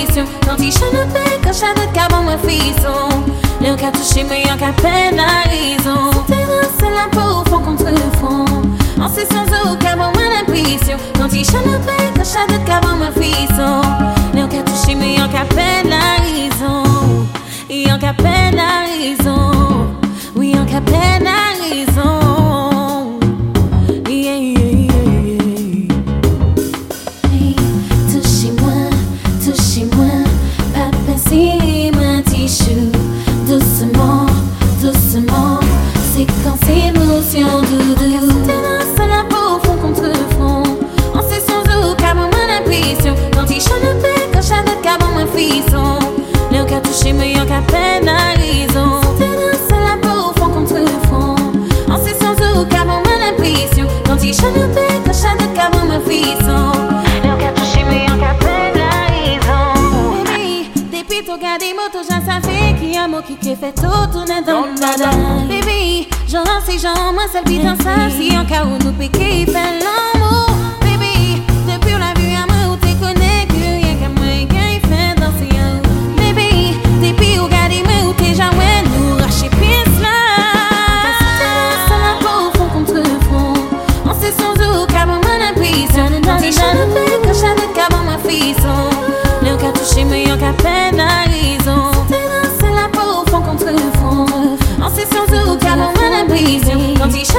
impression. Quand il chante le bec, quand chante le cabon, mon fisson. Le cas touché, mais en cas peine la. Santé dans la peau, fond contre fond. En session de cabon, mon impression. Quand il chante le bec, quand chante le cabon, mon fisson. Le cas touché, mais en cas peine la raison. Et en cas peine la raison. Oui, en cas peine la raison. Doucement, séquence émotion doudou. T'es la peau, fond contre fond. En session de cabon, mon impression. Quand il chante bec, quand chante cabon, mon fisson. Le cas touché, mais y'a qu'à peine à raison. La peau, fond contre fond. En session de cabon, mon impression. Quand il chante bec, quand chante cabon, mon fisson. yo ki te fè tou toune dan dadan Baby, jan lan mm-hmm. si jan, mwen sel bitan sa si an ka ou